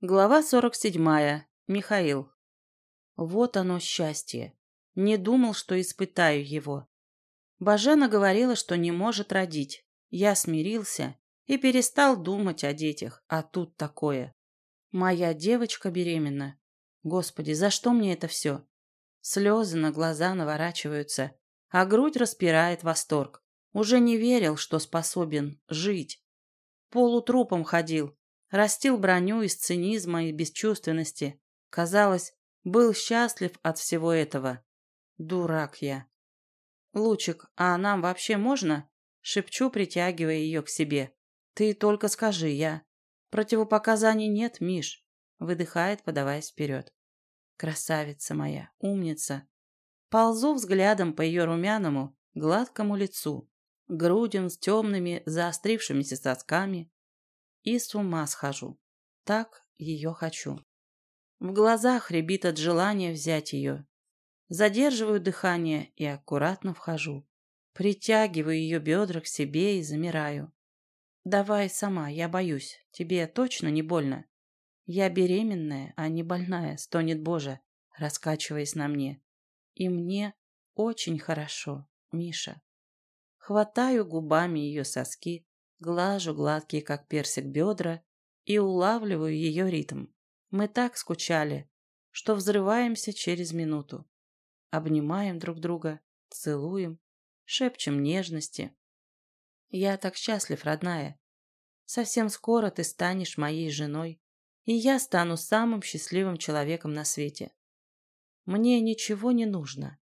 Глава 47. Михаил. Вот оно счастье. Не думал, что испытаю его. Бажена говорила, что не может родить. Я смирился и перестал думать о детях, а тут такое. Моя девочка беременна. Господи, за что мне это все? Слезы на глаза наворачиваются, а грудь распирает восторг. Уже не верил, что способен жить. Полутрупом ходил, Растил броню из цинизма и бесчувственности. Казалось, был счастлив от всего этого. Дурак я. «Лучик, а нам вообще можно?» Шепчу, притягивая ее к себе. «Ты только скажи, я...» «Противопоказаний нет, Миш», — выдыхает, подаваясь вперед. «Красавица моя, умница». Ползу взглядом по ее румяному, гладкому лицу, грудям с темными, заострившимися сосками, и с ума схожу. Так ее хочу. В глазах рябит от желания взять ее. Задерживаю дыхание и аккуратно вхожу. Притягиваю ее бедра к себе и замираю. «Давай сама, я боюсь. Тебе точно не больно?» «Я беременная, а не больная», — стонет Божа, раскачиваясь на мне. «И мне очень хорошо, Миша». Хватаю губами ее соски, глажу гладкие, как персик, бедра и улавливаю ее ритм. Мы так скучали, что взрываемся через минуту. Обнимаем друг друга, целуем, шепчем нежности. Я так счастлив, родная. Совсем скоро ты станешь моей женой, и я стану самым счастливым человеком на свете. Мне ничего не нужно.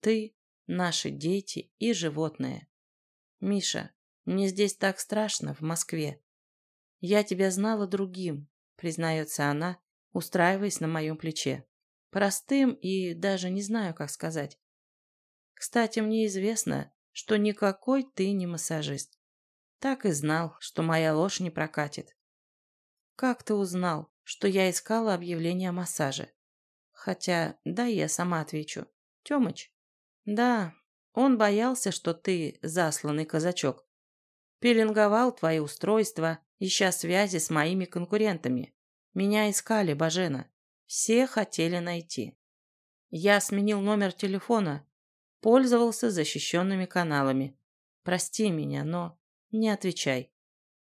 Ты, наши дети и животные. Миша, мне здесь так страшно, в Москве. Я тебя знала другим, признается она, устраиваясь на моем плече. Простым и даже не знаю, как сказать. Кстати, мне известно, что никакой ты не массажист. Так и знал, что моя ложь не прокатит. Как ты узнал, что я искала объявление о массаже? Хотя, да, я сама отвечу. Тёмыч? Да, он боялся, что ты засланный казачок. Пеленговал твои устройства, ища связи с моими конкурентами. Меня искали, Бажена. Все хотели найти. Я сменил номер телефона, пользовался защищенными каналами. Прости меня, но не отвечай.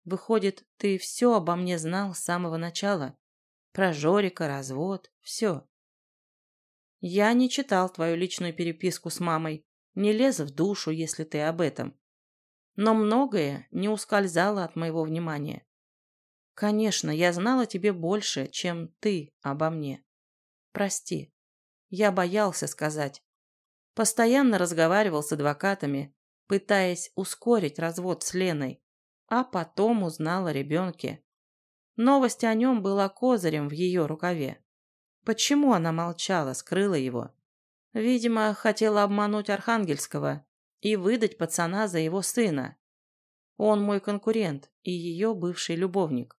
Выходит, ты все обо мне знал с самого начала. Про Жорика, развод, все. Я не читал твою личную переписку с мамой, не лез в душу, если ты об этом но многое не ускользало от моего внимания. Конечно, я знала тебе больше, чем ты обо мне. Прости. Я боялся сказать. Постоянно разговаривал с адвокатами, пытаясь ускорить развод с Леной, а потом узнал о ребенке. Новость о нем была козырем в ее рукаве. Почему она молчала, скрыла его? Видимо, хотела обмануть Архангельского и выдать пацана за его сына. Он мой конкурент и ее бывший любовник.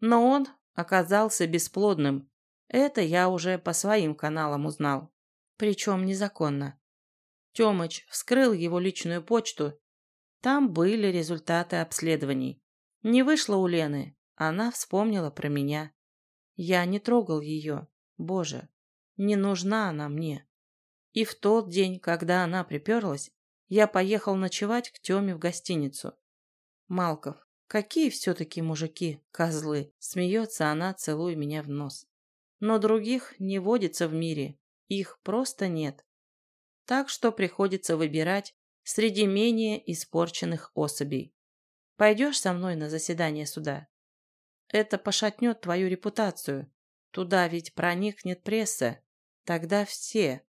Но он оказался бесплодным. Это я уже по своим каналам узнал. Причем незаконно. Темыч вскрыл его личную почту. Там были результаты обследований. Не вышло у Лены. Она вспомнила про меня. Я не трогал ее. Боже, не нужна она мне. И в тот день, когда она приперлась, я поехал ночевать к Теме в гостиницу. Малков, какие все-таки мужики, козлы, смеется она, целуя меня в нос. Но других не водится в мире, их просто нет. Так что приходится выбирать среди менее испорченных особей. Пойдешь со мной на заседание суда? Это пошатнет твою репутацию. Туда ведь проникнет пресса. Тогда все.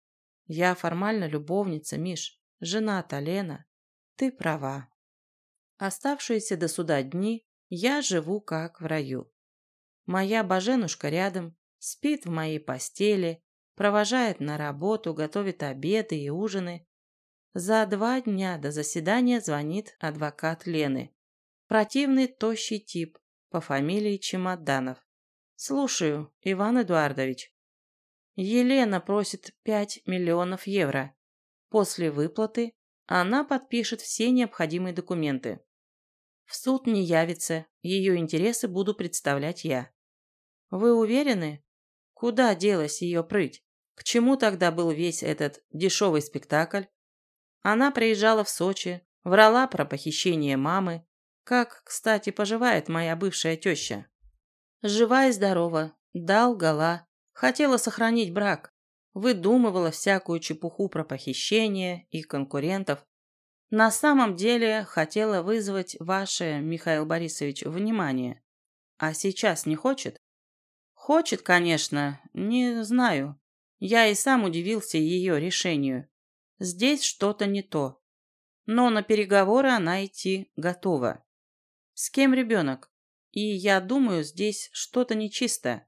Я формально любовница, Миш. Жена-то Лена. Ты права. Оставшиеся до суда дни я живу как в раю. Моя боженушка рядом, спит в моей постели, провожает на работу, готовит обеды и ужины. За два дня до заседания звонит адвокат Лены. Противный тощий тип по фамилии Чемоданов. Слушаю, Иван Эдуардович. Елена просит пять миллионов евро. После выплаты она подпишет все необходимые документы. В суд не явится, ее интересы буду представлять я. Вы уверены? Куда делась ее прыть? К чему тогда был весь этот дешевый спектакль? Она приезжала в Сочи, врала про похищение мамы. Как, кстати, поживает моя бывшая теща? Жива и здорова, дал гола, хотела сохранить брак, выдумывала всякую чепуху про похищение и конкурентов. На самом деле хотела вызвать ваше, Михаил Борисович, внимание. А сейчас не хочет? Хочет, конечно, не знаю. Я и сам удивился ее решению. Здесь что-то не то. Но на переговоры она идти готова. С кем ребенок? И я думаю, здесь что-то нечисто.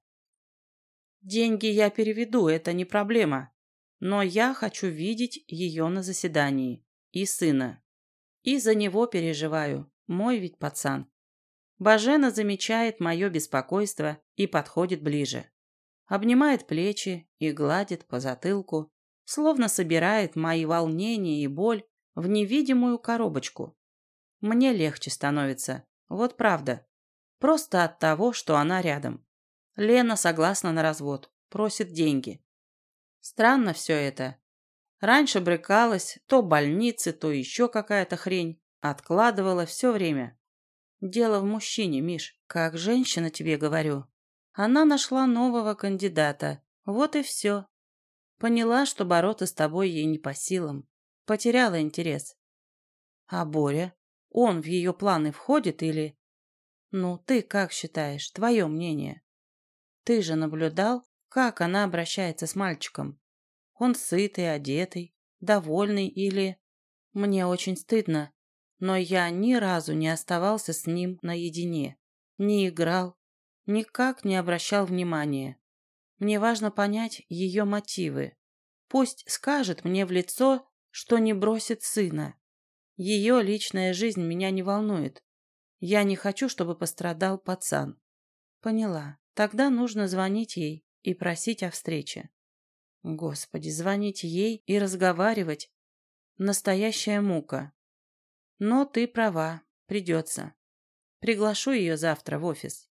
Деньги я переведу, это не проблема. Но я хочу видеть ее на заседании. И сына. И за него переживаю. Мой ведь пацан. Бажена замечает мое беспокойство и подходит ближе. Обнимает плечи и гладит по затылку, словно собирает мои волнения и боль в невидимую коробочку. Мне легче становится, вот правда. Просто от того, что она рядом. Лена согласна на развод, просит деньги. Странно все это. Раньше брыкалась, то больницы, то еще какая-то хрень. Откладывала все время. Дело в мужчине, Миш. Как женщина тебе говорю. Она нашла нового кандидата. Вот и все. Поняла, что бороться с тобой ей не по силам. Потеряла интерес. А Боря? Он в ее планы входит или... Ну, ты как считаешь? Твое мнение? Ты же наблюдал, как она обращается с мальчиком? Он сытый, одетый, довольный или... Мне очень стыдно, но я ни разу не оставался с ним наедине. Не играл, никак не обращал внимания. Мне важно понять ее мотивы. Пусть скажет мне в лицо, что не бросит сына. Ее личная жизнь меня не волнует. Я не хочу, чтобы пострадал пацан. Поняла. Тогда нужно звонить ей и просить о встрече. Господи, звонить ей и разговаривать. Настоящая мука. Но ты права, придется. Приглашу ее завтра в офис.